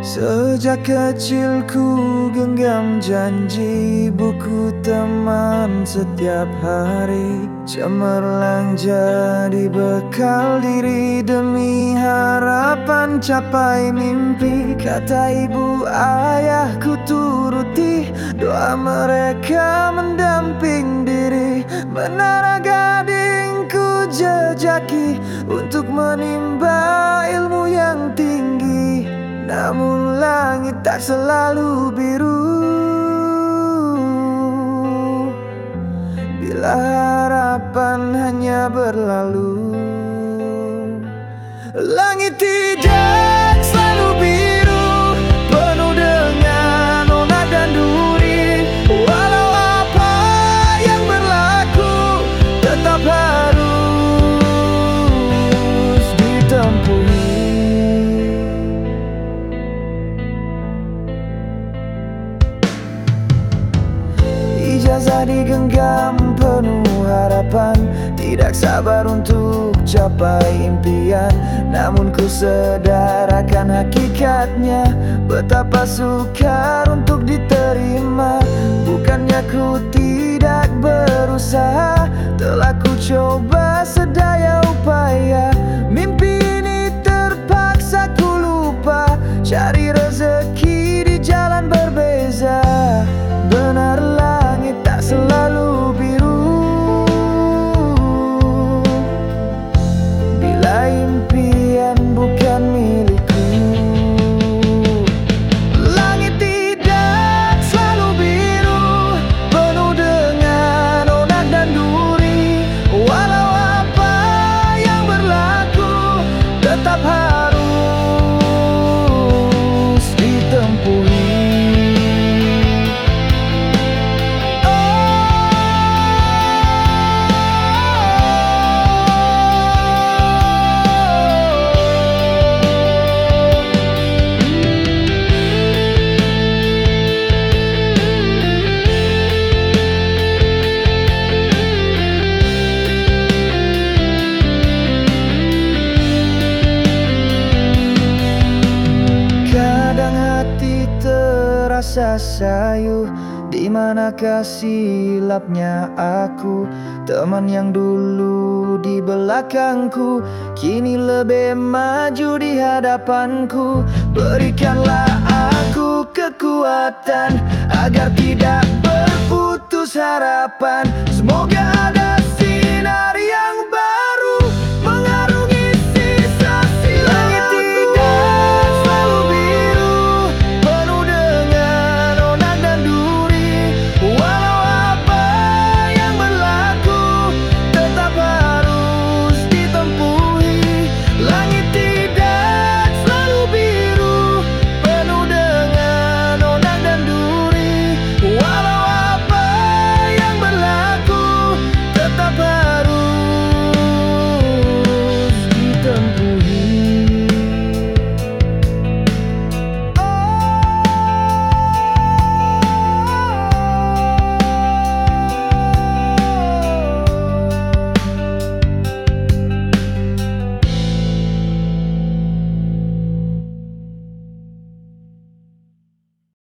Sejak kecilku genggam janji buku teman setiap hari. Cemerlang jadi bekal diri demi harapan capai mimpi. Kata ibu ayahku turuti doa mereka mendamping diri. Menara gadingku jejaki untuk menimba ilmu yang tinggi Namun langit tak selalu biru. Bila harapan hanya berlalu Langit tidak Ijazah digenggam penuh harapan. Tidak sabar untuk capai impian. Namun ku sedar akan hakikatnya. Betapa sukar untuk diterima. Bukannya ku tidak berusaha. Telah ku coba sedaya terasa sayu di manakah silapnya aku? Teman yang dulu di belakangku Kini lebih maju di hadapanku. Berikanlah aku kekuatan Agar tidak berputus harapan